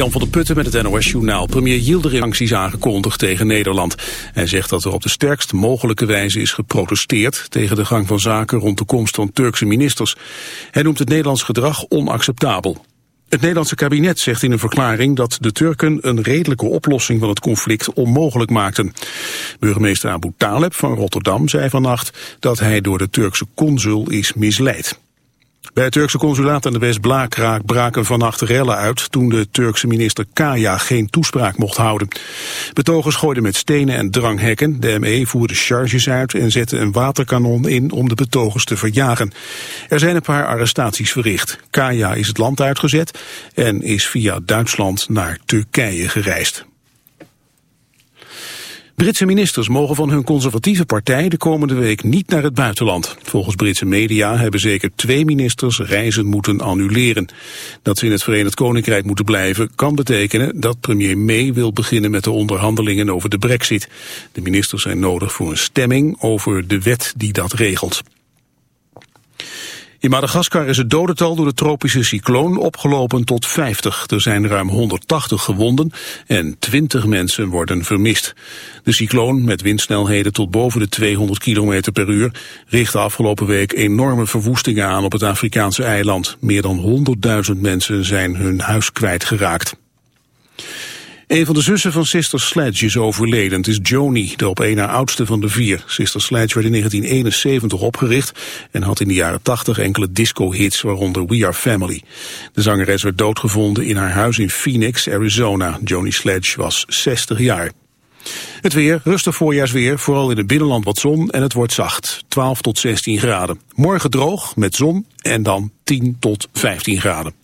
Jan van der Putten met het NOS-journaal. Premier Yildirim sancties aangekondigd tegen Nederland. Hij zegt dat er op de sterkst mogelijke wijze is geprotesteerd... tegen de gang van zaken rond de komst van Turkse ministers. Hij noemt het Nederlands gedrag onacceptabel. Het Nederlandse kabinet zegt in een verklaring dat de Turken een redelijke oplossing van het conflict onmogelijk maakten. Burgemeester Abu Taleb van Rotterdam zei vannacht dat hij door de Turkse consul is misleid. Bij het Turkse consulaat aan de West-Blaakraak braken vannacht rellen uit toen de Turkse minister Kaya geen toespraak mocht houden. Betogers gooiden met stenen en dranghekken, de ME voerde charges uit en zette een waterkanon in om de betogers te verjagen. Er zijn een paar arrestaties verricht. Kaya is het land uitgezet en is via Duitsland naar Turkije gereisd. Britse ministers mogen van hun conservatieve partij de komende week niet naar het buitenland. Volgens Britse media hebben zeker twee ministers reizen moeten annuleren. Dat ze in het Verenigd Koninkrijk moeten blijven kan betekenen dat premier May wil beginnen met de onderhandelingen over de brexit. De ministers zijn nodig voor een stemming over de wet die dat regelt. In Madagaskar is het dodental door de tropische cycloon opgelopen tot 50. Er zijn ruim 180 gewonden en 20 mensen worden vermist. De cycloon, met windsnelheden tot boven de 200 km per uur, richtte afgelopen week enorme verwoestingen aan op het Afrikaanse eiland. Meer dan 100.000 mensen zijn hun huis kwijtgeraakt. Een van de zussen van Sister Sledge is overleden. Het is Joni, de op één na oudste van de vier. Sister Sledge werd in 1971 opgericht en had in de jaren 80 enkele disco-hits, waaronder We Are Family. De zangeres werd doodgevonden in haar huis in Phoenix, Arizona. Joni Sledge was 60 jaar. Het weer, rustig voorjaarsweer, vooral in het binnenland wat zon en het wordt zacht. 12 tot 16 graden. Morgen droog, met zon en dan 10 tot 15 graden.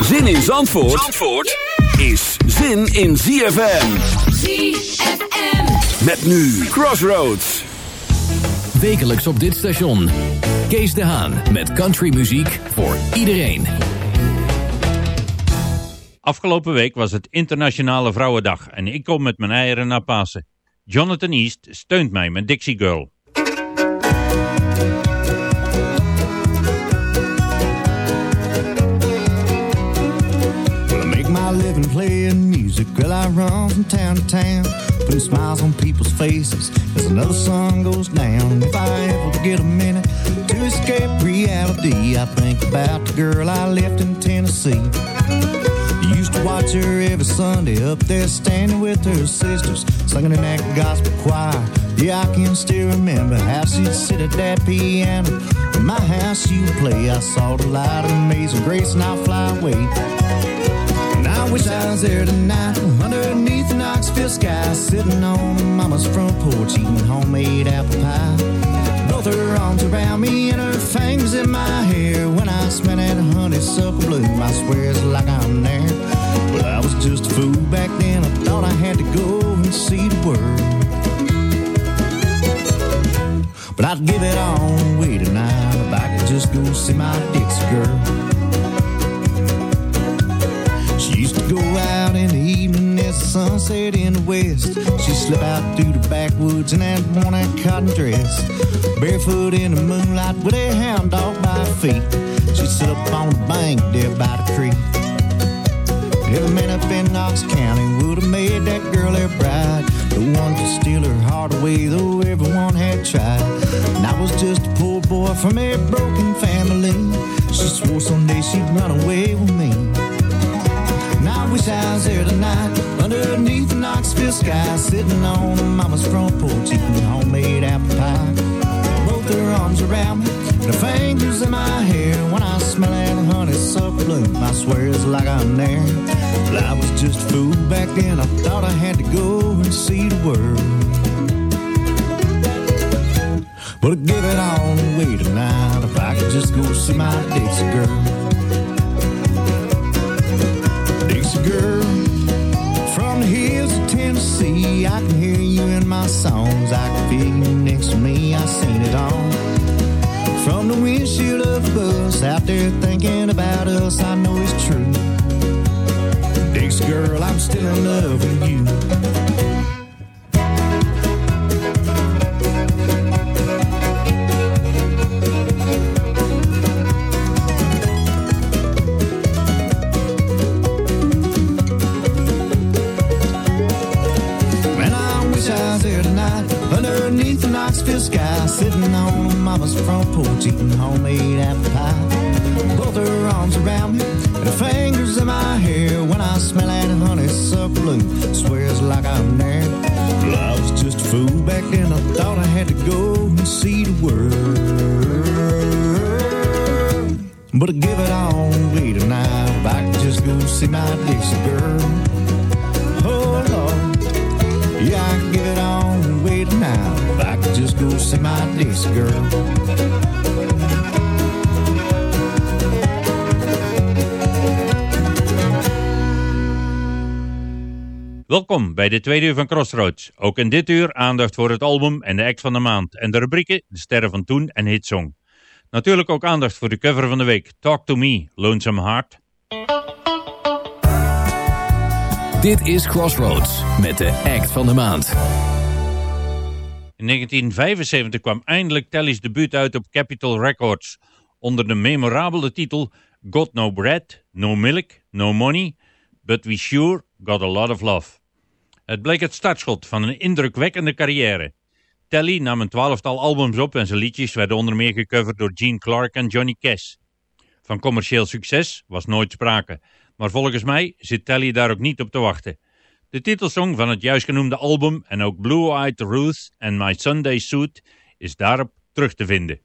Zin in Zandvoort, Zandvoort is zin in ZFM. ZFM. Met nu Crossroads. Wekelijks op dit station. Kees de Haan met countrymuziek voor iedereen. Afgelopen week was het Internationale Vrouwendag en ik kom met mijn eieren naar Pasen. Jonathan East steunt mij met Dixie Girl. I make my living playing music. Girl, I run from town to town, putting smiles on people's faces as another sun goes down. If I ever get a minute to escape reality, I think about the girl I left in Tennessee. Used to watch her every Sunday up there standing with her sisters, singing in that gospel choir. Yeah, I can still remember how she'd sit at that piano. In my house, would play. I saw the light of amazing grace, and I'll fly away. Wish I was there tonight, underneath the Knoxville sky, sitting on Mama's front porch, eating homemade apple pie. Both her arms around me and her fingers in my hair. When I smell that honeysuckle bloom, I swear it's like I'm there. Well, I was just a fool back then. I thought I had to go and see the world. But I'd give it all away tonight if I could just go see my Dixie girl. Go out in the evening as the sun set in the west. She'd slip out through the backwoods in that worn out cotton dress. Barefoot in the moonlight with a hound dog by her feet. She'd sit up on the bank there by the creek. Every man up in Knox County would have made that girl their bride. The one to steal her heart away, though everyone had tried. And I was just a poor boy from a broken family. She swore someday she'd run away with me. Wish I was there tonight, underneath the Knoxville sky, sitting on mama's front porch, eating homemade apple pie. Both her arms around me, her fingers in my hair. When I smell that honeysuckle bloom, I swear it's like I'm there. But I was just a fool back then. I thought I had to go and see the world. But I'd give it all away tonight if I could just go see my Dixie girl. Girl, from the hills of Tennessee, I can hear you in my songs. I can feel you next to me. I seen it all. From the windshield of a bus out there thinking about us, I know it's true. Dixie girl, I'm still in love with you. Welkom bij de tweede uur van Crossroads. Ook in dit uur aandacht voor het album en de act van de maand. En de rubrieken De Sterren van Toen en Hitsong. Natuurlijk ook aandacht voor de cover van de week. Talk to Me, Lonesome Heart. Dit is Crossroads met de act van de maand. In 1975 kwam eindelijk Telly's debuut uit op Capitol Records. Onder de memorabele titel Got No Bread, No Milk, No Money, But We Sure Got A Lot of Love. Het bleek het startschot van een indrukwekkende carrière. Telly nam een twaalftal albums op en zijn liedjes werden onder meer gecoverd door Gene Clark en Johnny Cash. Van commercieel succes was nooit sprake, maar volgens mij zit Telly daar ook niet op te wachten. De titelsong van het juist genoemde album en ook Blue Eyed Ruth en My Sunday Suit is daarop terug te vinden.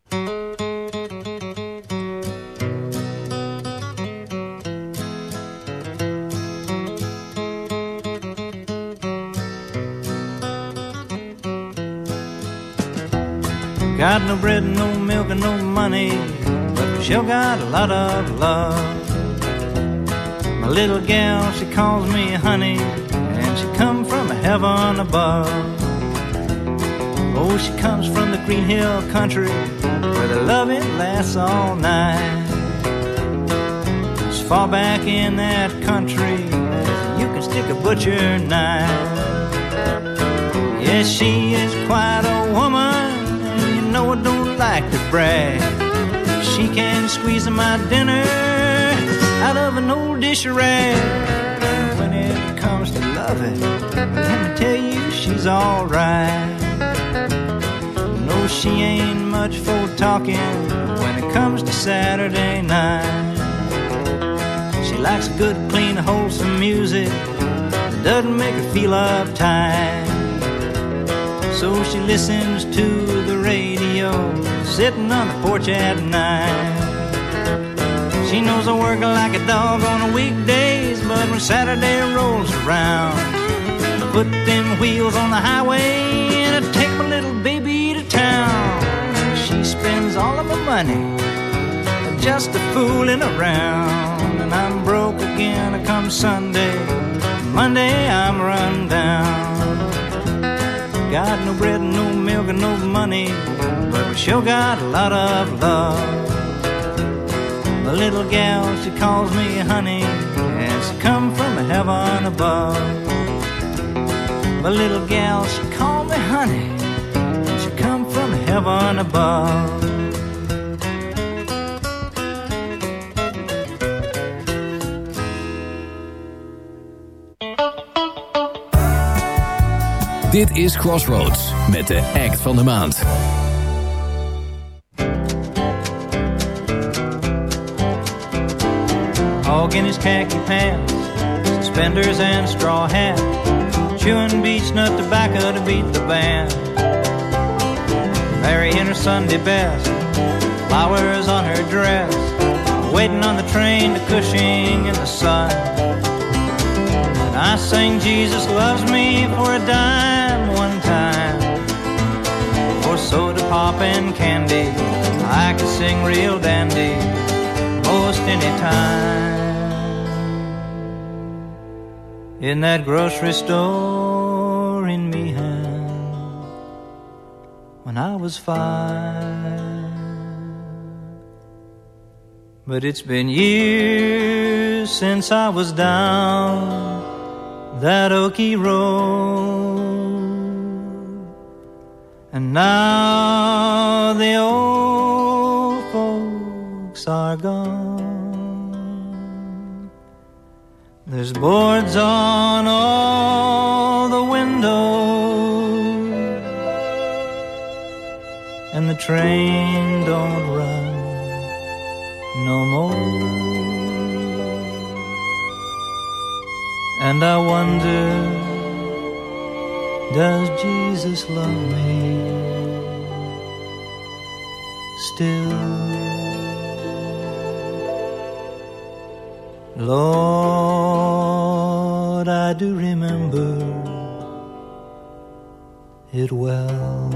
Got no bread, no milk, and no money, but sure got a lot of love. My little gal, she calls me honey, and she come from heaven above. Oh, she comes from the Green Hill country, where the loving lasts all night. As far back in that country you can stick a butcher knife. Yes, she is quite a woman, know I don't like to brag. She can squeeze my dinner out of an old dish rag. When it comes to loving, let me tell you, she's alright. No, she ain't much for talking when it comes to Saturday night. She likes good, clean, wholesome music that doesn't make her feel uptight. So she listens to the radio, sitting on the porch at night. She knows I work like a dog on the weekdays, but when Saturday rolls around, I put them wheels on the highway and I take my little baby to town. She spends all of her money just a fooling around, and I'm broke again come Sunday. Monday I'm run down. Got no bread, no milk, and no money, but we sure got a lot of love. My little gal, she calls me honey, and she come from heaven above. My little gal, she call me honey, and she come from heaven above. Dit is Crossroads met de act van de maand. Hog in his khaki pants, suspenders and straw hat, chewing beech nut tobacco to beat the band. Mary in her Sunday best, flowers on her dress, waiting on the train to Cushing in the sun. And I sang Jesus loves me for a dime soda pop and candy, I could sing real dandy most any time. In that grocery store in Mehan, when I was five. But it's been years since I was down that oaky road. And now the old folks are gone. There's boards on all the windows, and the train don't run no more. And I wonder, does Jesus love me still? Lord, I do remember it well.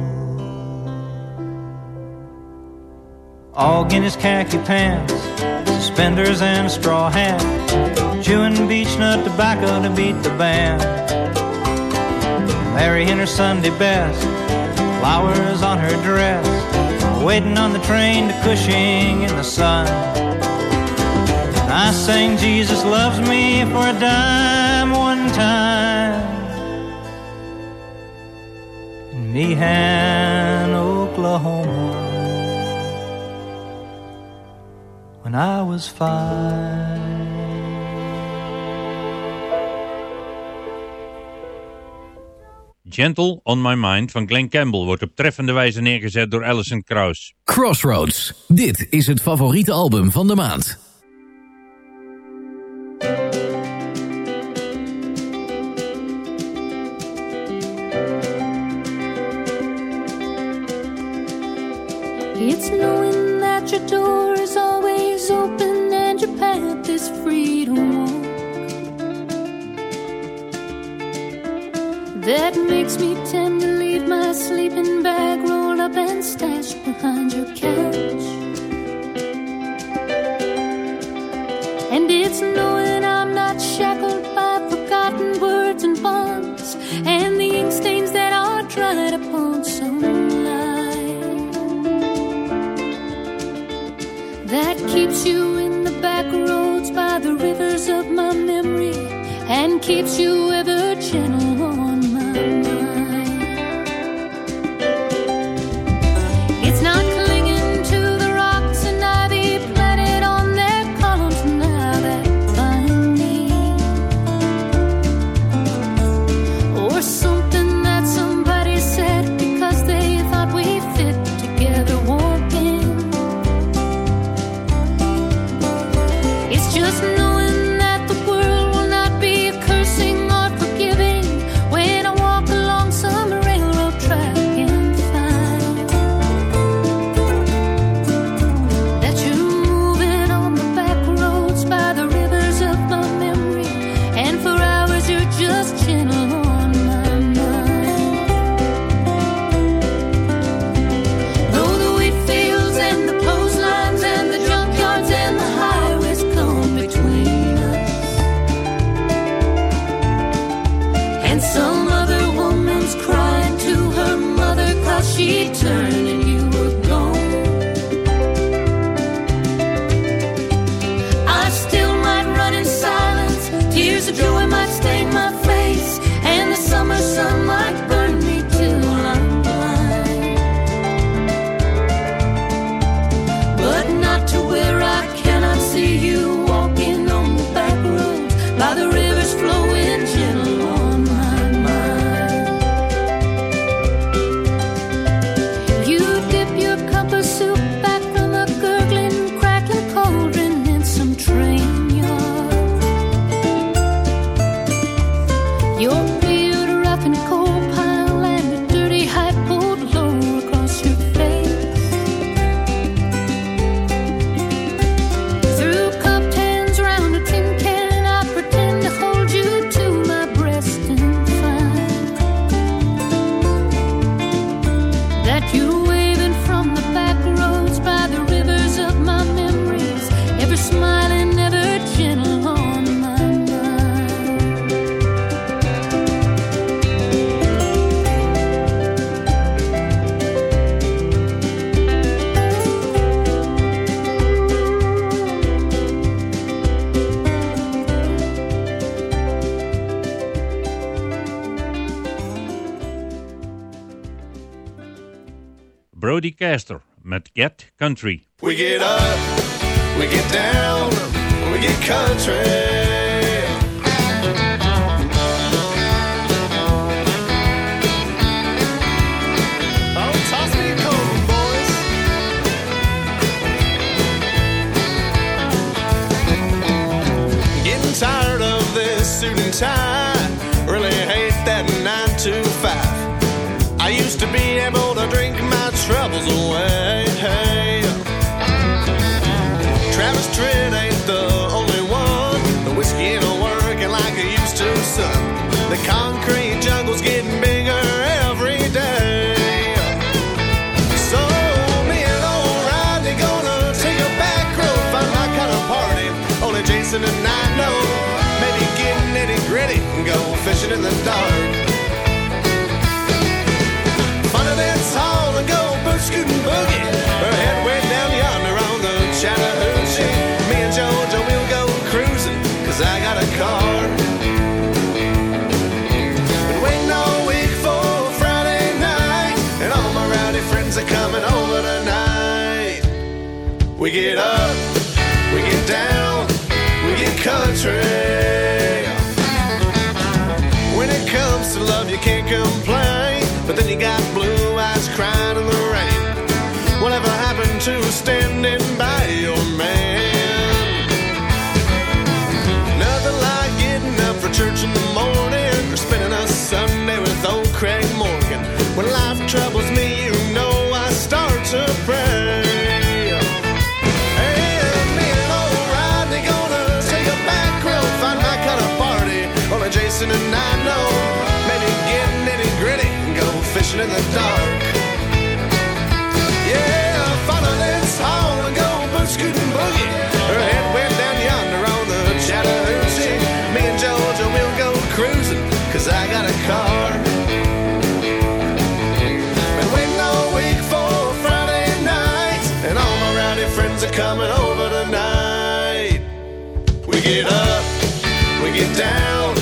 All in his khaki pants, suspenders and a straw hat, chewing beech nut tobacco to beat the band. Mary in her Sunday best, flowers on her dress, waiting on the train to Cushing in the sun. I sang Jesus loves me for a dime one time in Mehan, Oklahoma when I was five. Gentle on My Mind van Glenn Campbell wordt op treffende wijze neergezet door Alison Krauss. Crossroads. Dit is het favoriete album van de maand. That makes me tend to leave my sleeping bag rolled up and stashed behind your couch. And it's knowing I'm not shackled by forgotten words and bonds and the ink stains that are dried upon some lie that keeps you in the back roads by the rivers of my memory and keeps you ever Get Country. We get up, we get down, we get country. Oh, tired of this suit and tie. Really hate that nine to five. I used to be able to drink troubles away. Travis Tritt ain't the only one. The whiskey ain't working like it used to, son. The concrete jungle's getting bigger every day. So me and Rodney gonna take a back road, find my kind of party. Only Jason and I know. Maybe get nitty gritty and go fishing in the dark. Fun of dance hall and go boot scooting boogie. Or head way down yonder on the Chattahoochee. Me and Jojo will go cruising, cause I got a car. Been waiting all week for Friday night, and all my rowdy friends are coming over tonight. We get up, we get down, we get country. When it comes to love, you can't complain. But then you got blue eyes crying in the standing by your man? Nothing like getting up for church in the morning or spending a Sunday with old Craig Morgan. When life troubles me, you know I start to pray. Jason and I know. Maybe get nitty gritty and go fishing in the dark. This hall and go boot scooting boogie. Or head way down yonder on the Chattahoochee. Me and Georgia we'll go cruising, cause I got a car. Been waiting all week for Friday night, and all my rowdy friends are coming over tonight. We get up, we get down,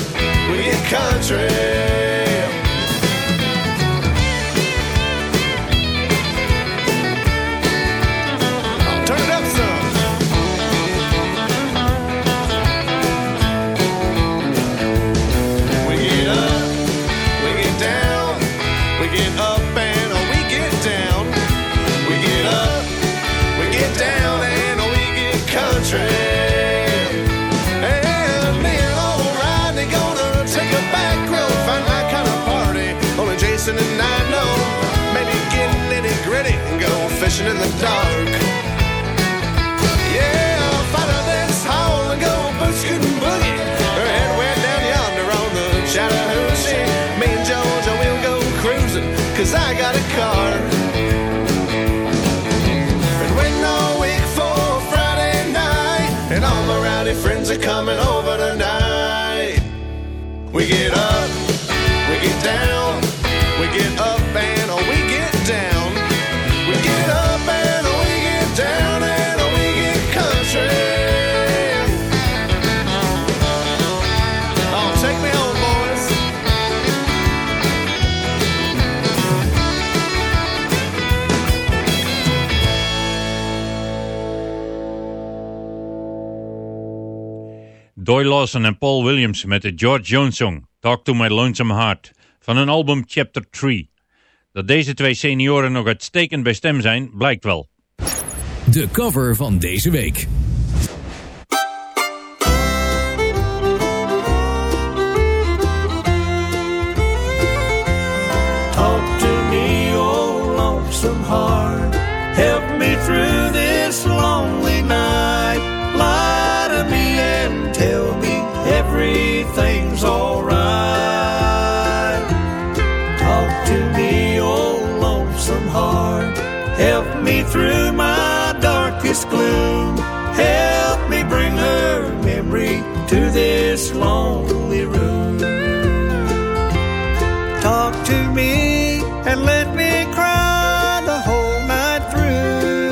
we get country. And me and old Rodney gonna take a back road, find my kind of party. Only Jason and I know. Maybe get nitty gritty and go fishing in the dark. Coming over tonight. We get up, Doy Lawson en Paul Williams met de George Jones song Talk to My Lonesome Heart van hun album Chapter 3. Dat deze twee senioren nog uitstekend bij stem zijn, blijkt wel. De cover van deze week. to me and let me cry the whole night through.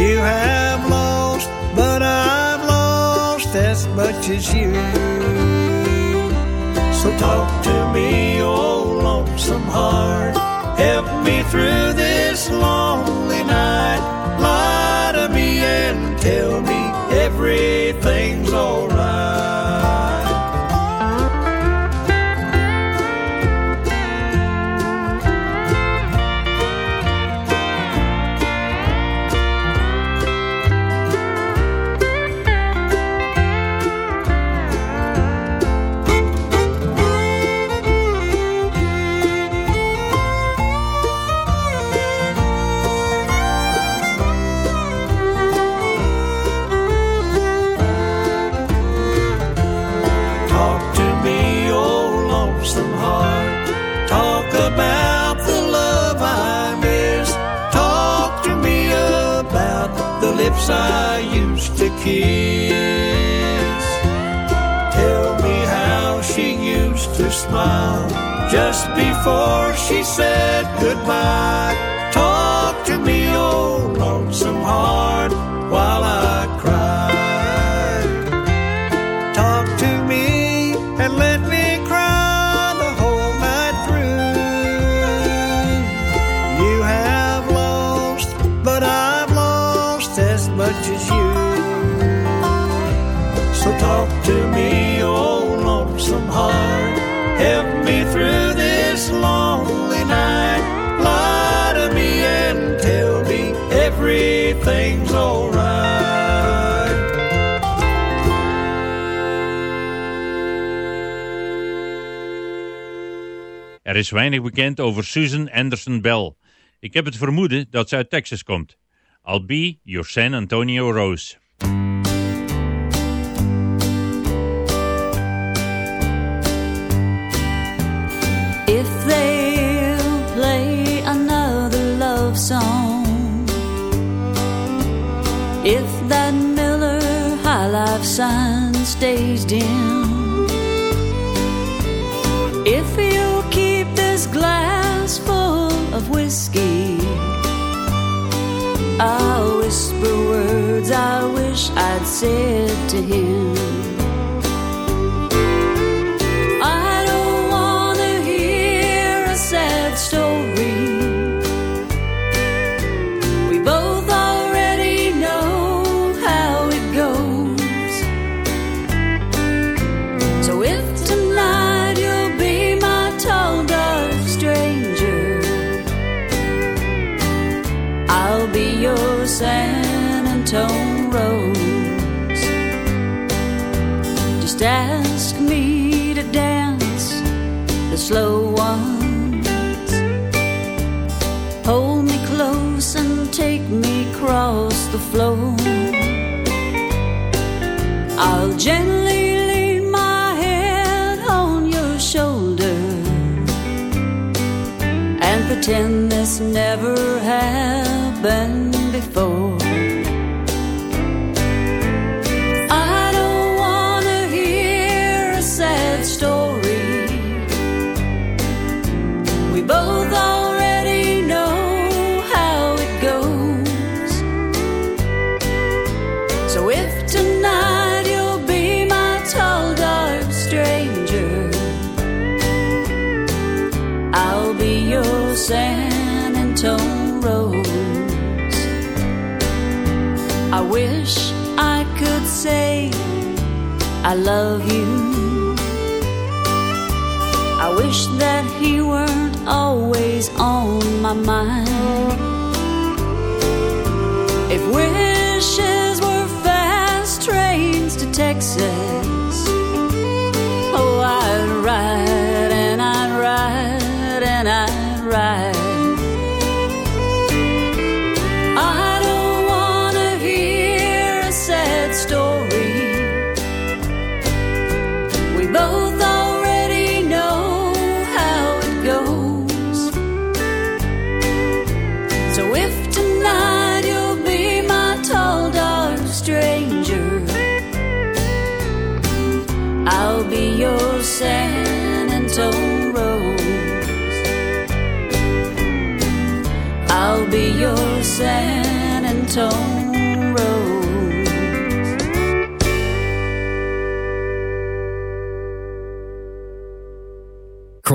You have lost, but I've lost as much as you. So talk to me, oh lonesome heart. Help me through this lonely night. Lie to me and tell me just before she said goodbye. Er is weinig bekend over Susan Anderson Bell. Ik heb het vermoeden dat ze uit Texas komt. I'll be your San Antonio Rose. sun stays dim. If you keep this glass full of whiskey, I'll whisper words I wish I'd said to him. slow ones. Hold me close and take me across the floor. I'll gently lean my head on your shoulder and pretend this never happened before. I love you. I wish that he weren't always on my mind.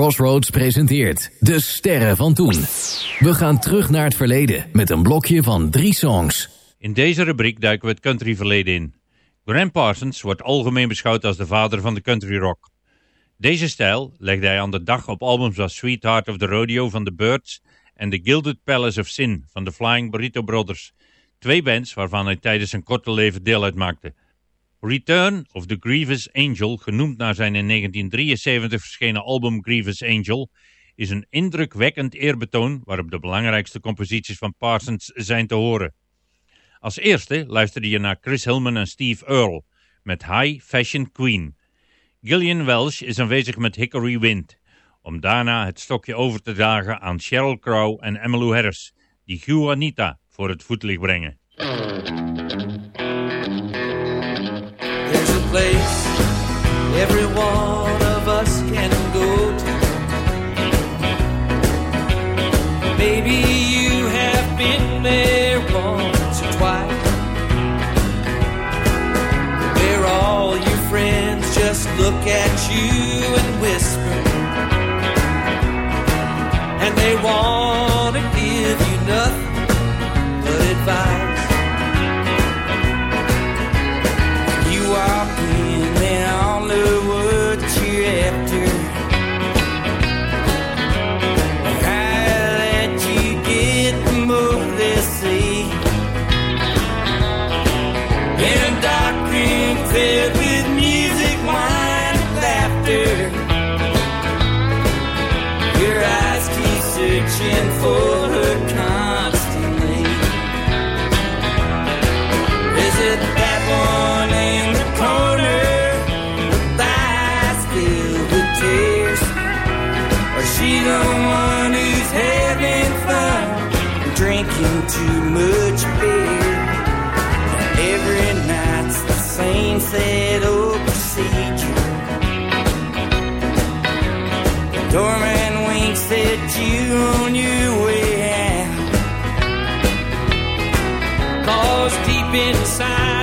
Crossroads presenteert De Sterren van Toen. We gaan terug naar het verleden met een blokje van drie songs. In deze rubriek duiken we het countryverleden in. Graham Parsons wordt algemeen beschouwd als de vader van de country rock. Deze stijl legde hij aan de dag op albums als Sweetheart of the Rodeo van The Birds en The Gilded Palace of Sin van de Flying Burrito Brothers. Twee bands waarvan hij tijdens zijn korte leven deel uitmaakte. Return of the Grievous Angel, genoemd naar zijn in 1973 verschenen album Grievous Angel, is een indrukwekkend eerbetoon waarop de belangrijkste composities van Parsons zijn te horen. Als eerste luisterde je naar Chris Hillman en Steve Earle met High Fashion Queen. Gillian Welsh is aanwezig met Hickory Wind, om daarna het stokje over te dragen aan Sheryl Crow en Emmylou Harris, die Juanita voor het voetlicht brengen. Place every one of us can go to. Maybe you have been there once or twice. Where all your friends just look at you and whisper. And they want to give you nothing but advice. For winks at you on your way. Cause deep inside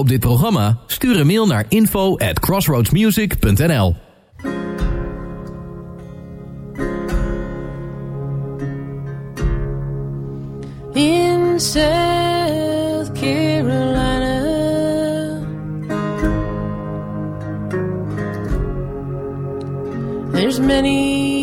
op dit programma? Stuur een mail naar info at crossroadsmusic.nl in. There's many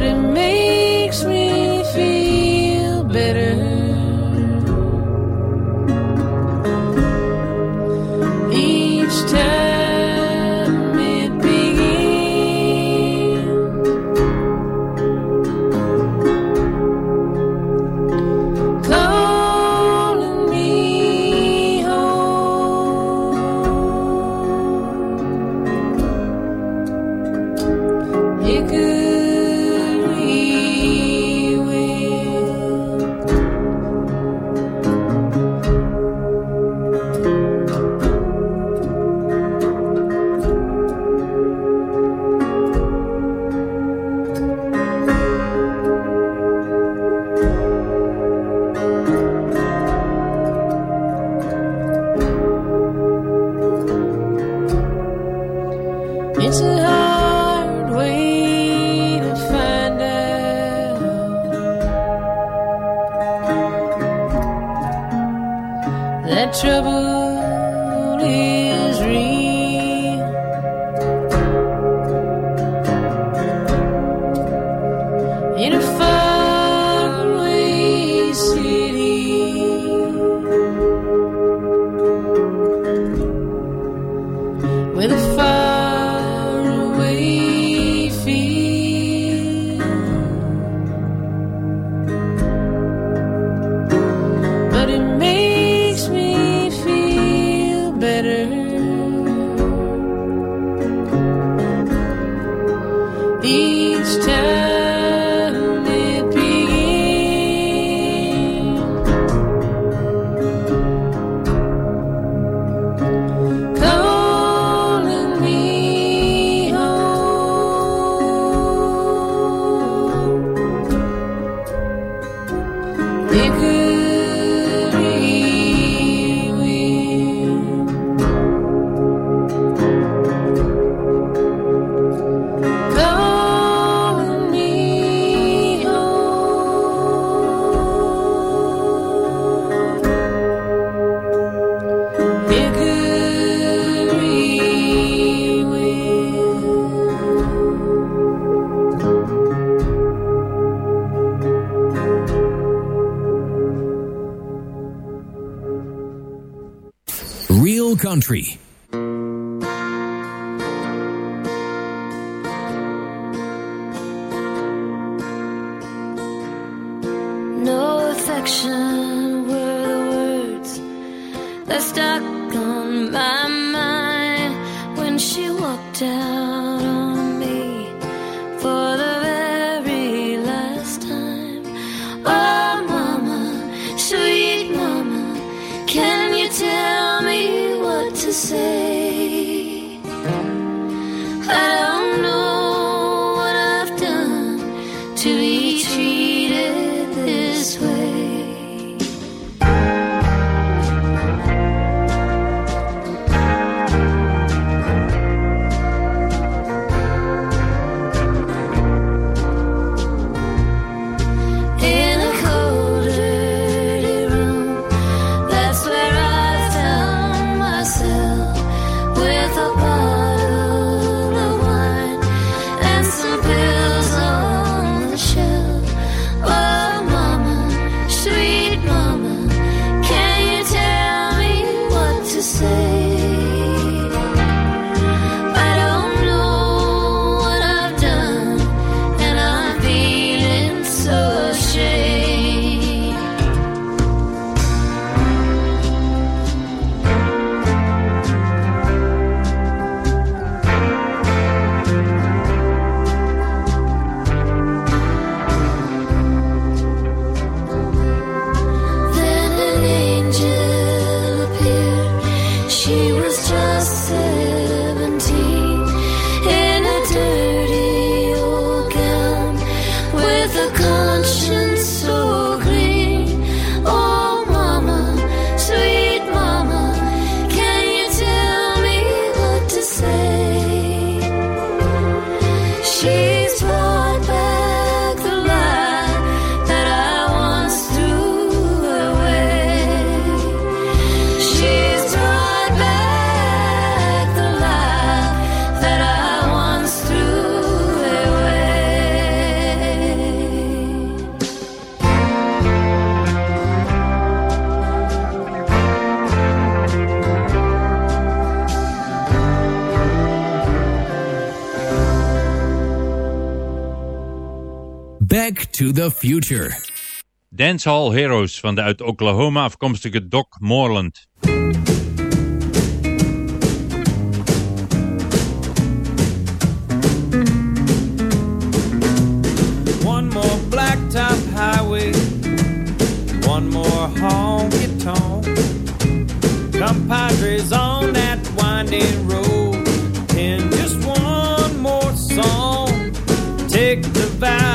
But it makes Country. the future. Dancehall Heroes van de uit Oklahoma afkomstige Doc Morland. One more blacktop highway One more honky-tonk Compadres on that winding road And just one more song Take the vow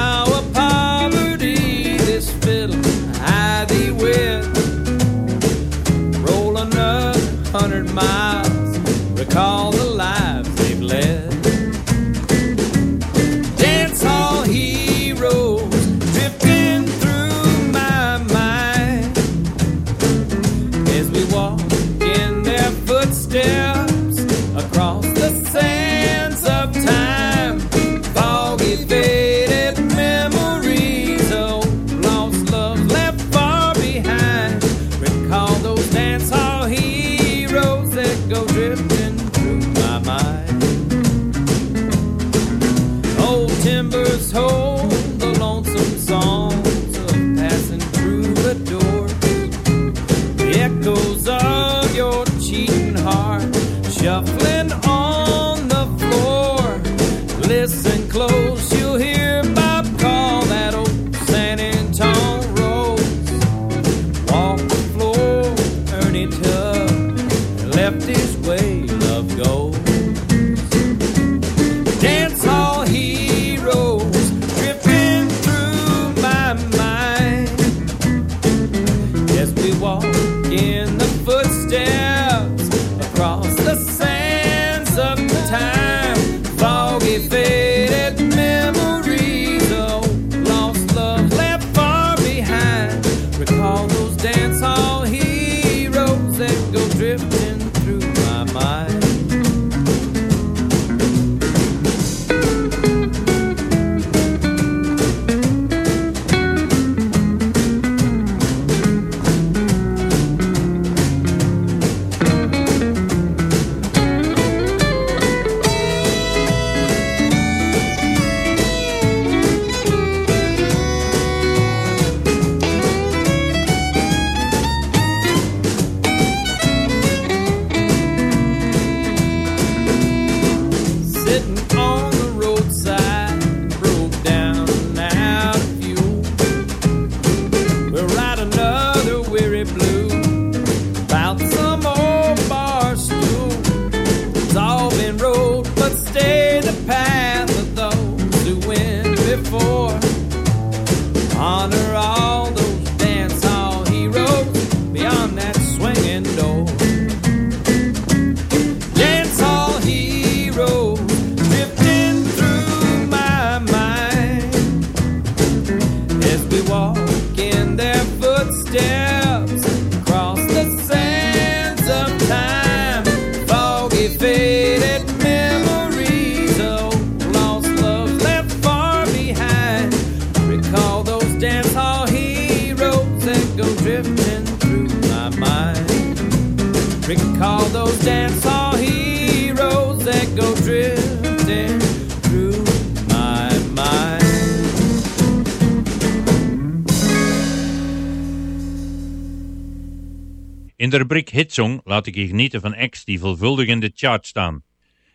hitsong laat ik je genieten van X die veelvuldig in de chart staan.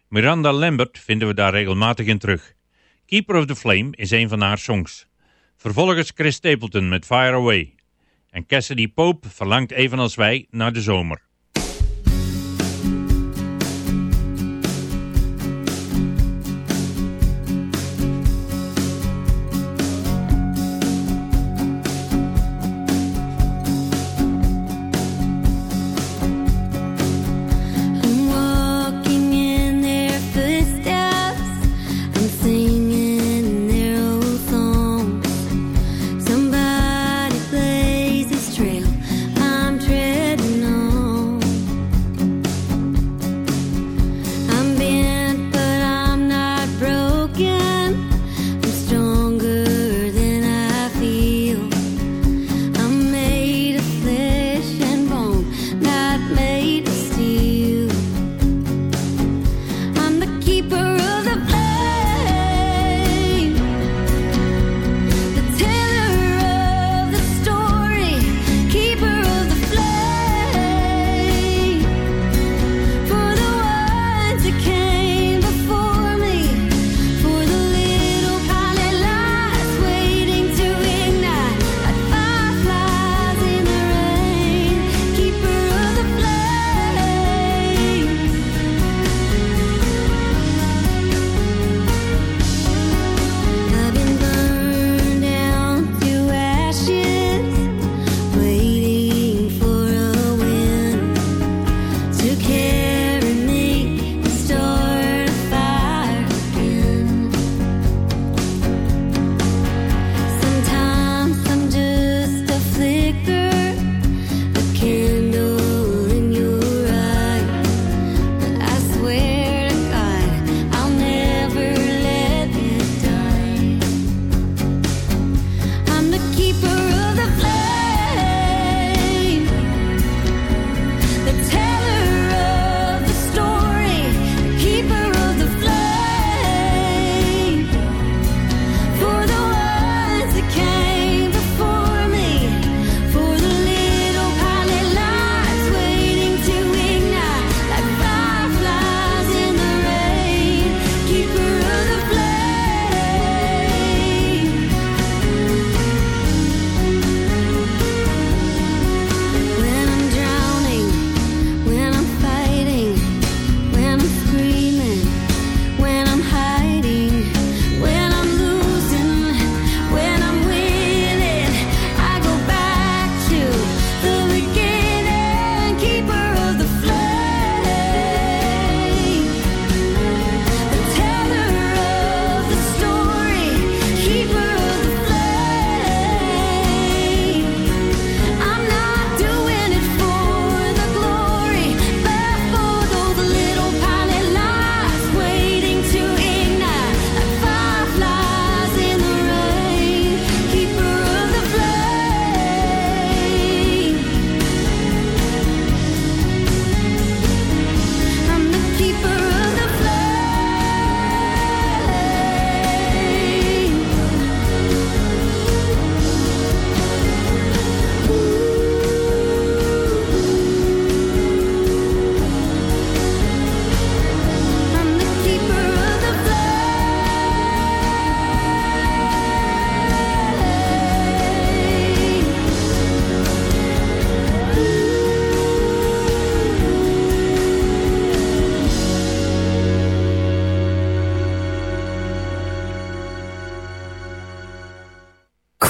Miranda Lambert vinden we daar regelmatig in terug. Keeper of the Flame is een van haar songs. Vervolgens Chris Stapleton met Fire Away. En Cassidy Pope verlangt evenals wij naar de zomer.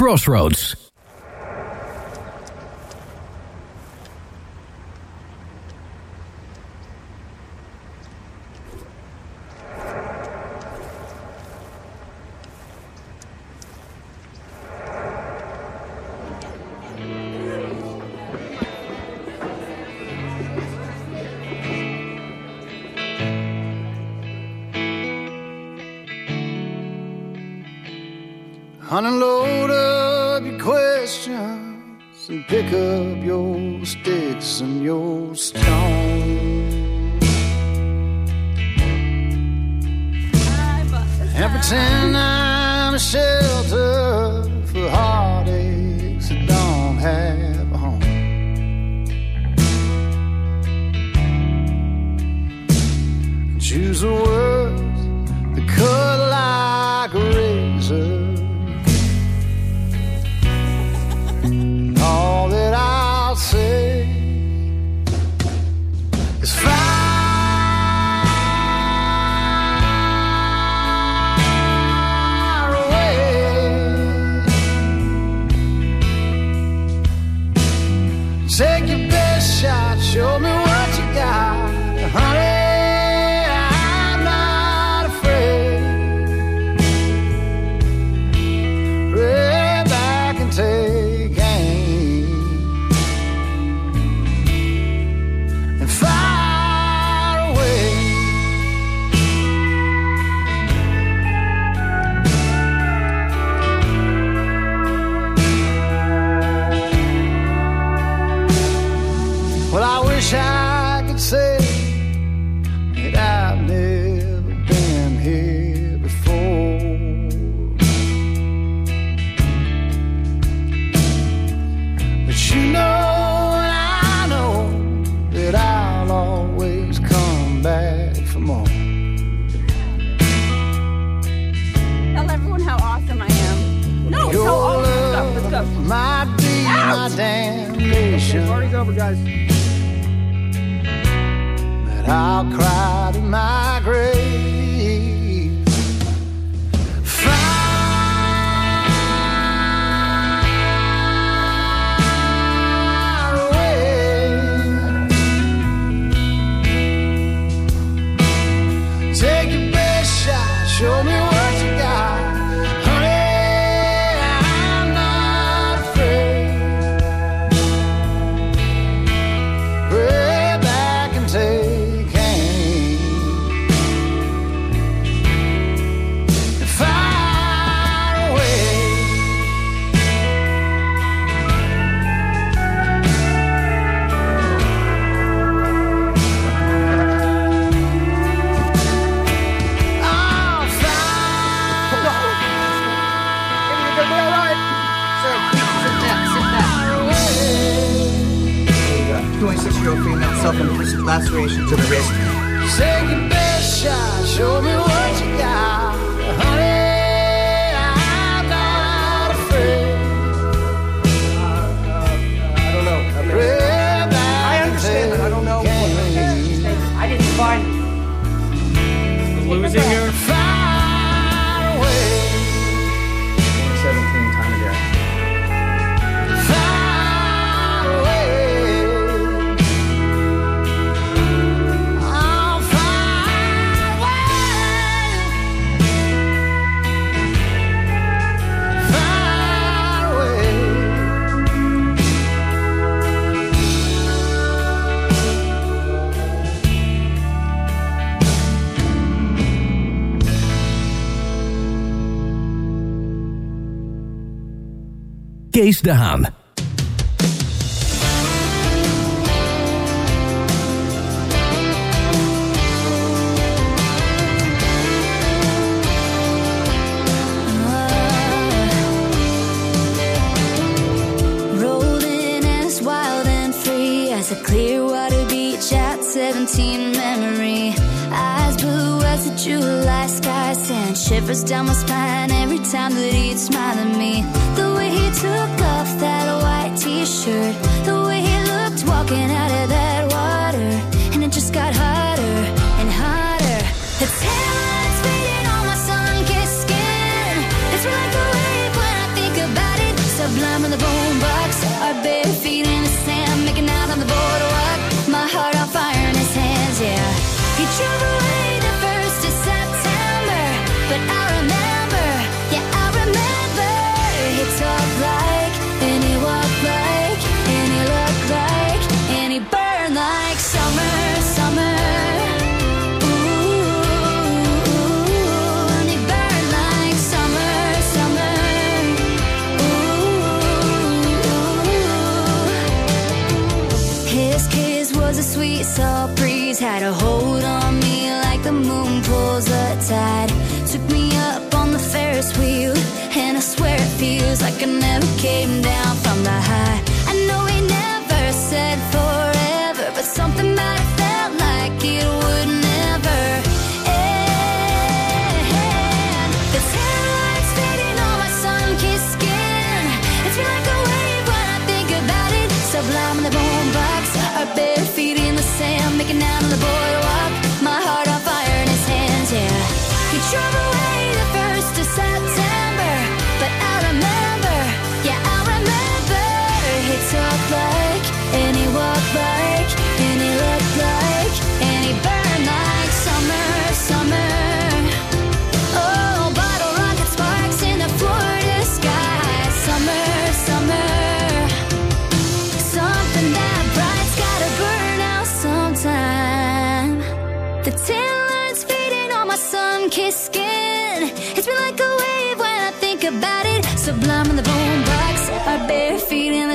Crossroads. Chris De Haan. a clear water beach at 17 memory eyes blue as a july sky sand shivers down my spine every time that he'd smile at me the way he took shirt, the way he looked walking out of that. Got a hold on me like the moon pulls a tide. Took me up on the Ferris wheel, and I swear it feels like I never came down.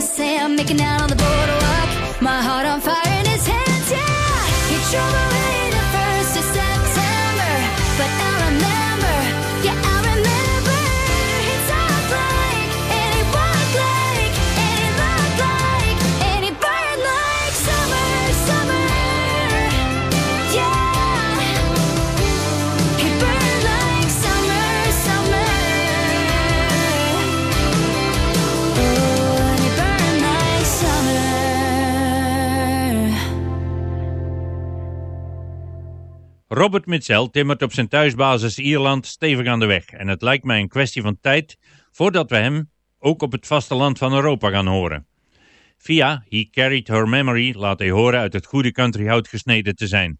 say I'm making out on the boardwalk, my heart on fire. Robert Mitchell timmert op zijn thuisbasis Ierland stevig aan de weg en het lijkt mij een kwestie van tijd voordat we hem ook op het vasteland van Europa gaan horen. Via He Carried Her Memory laat hij horen uit het goede country hout gesneden te zijn.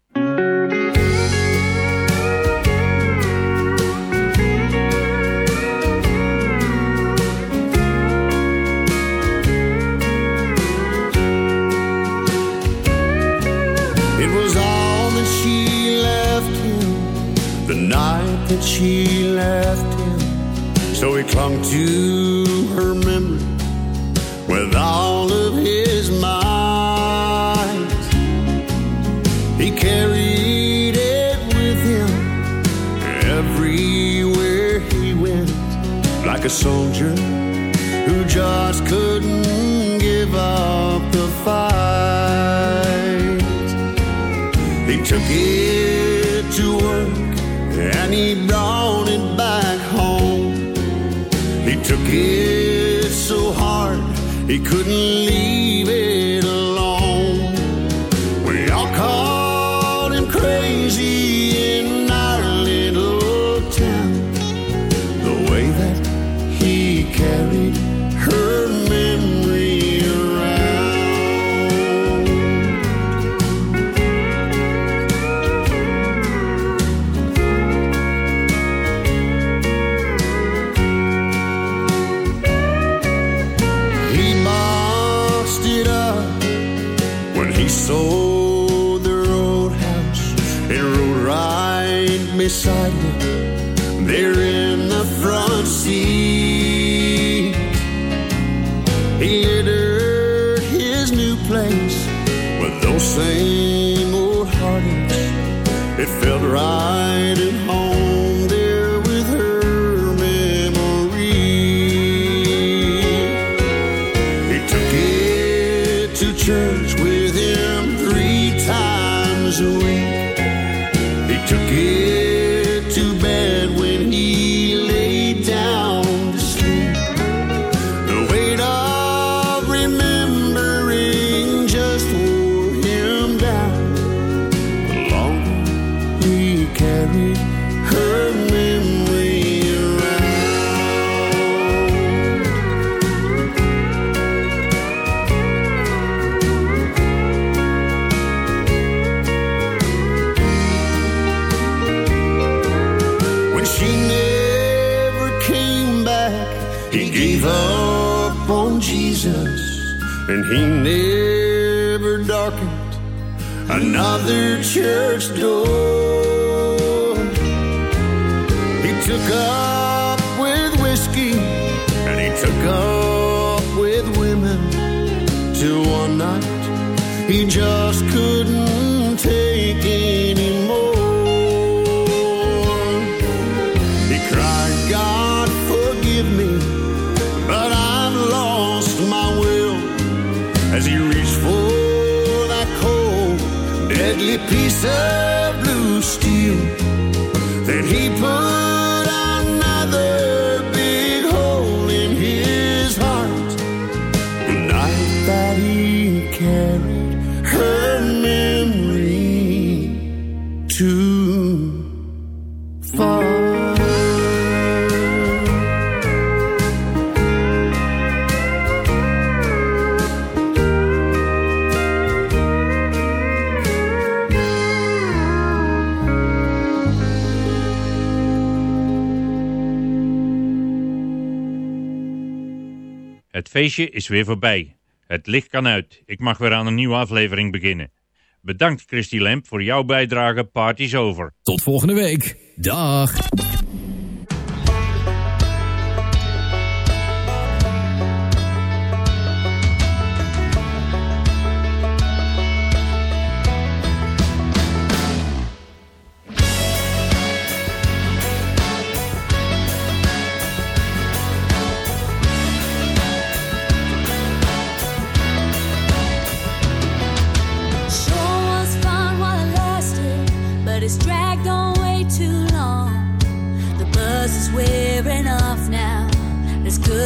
she left him. So he clung to her memory with all of his might. He carried it with him everywhere he went, like a soldier who just couldn't give up the fight. He took it to work and he brought it back home. He took it so hard he couldn't leave it alone. feestje is weer voorbij. Het licht kan uit. Ik mag weer aan een nieuwe aflevering beginnen. Bedankt Christy Lemp voor jouw bijdrage Party's Over. Tot volgende week. Dag.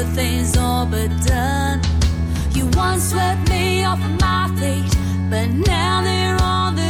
the thing's all but done. You once swept me off of my feet, but now they're on the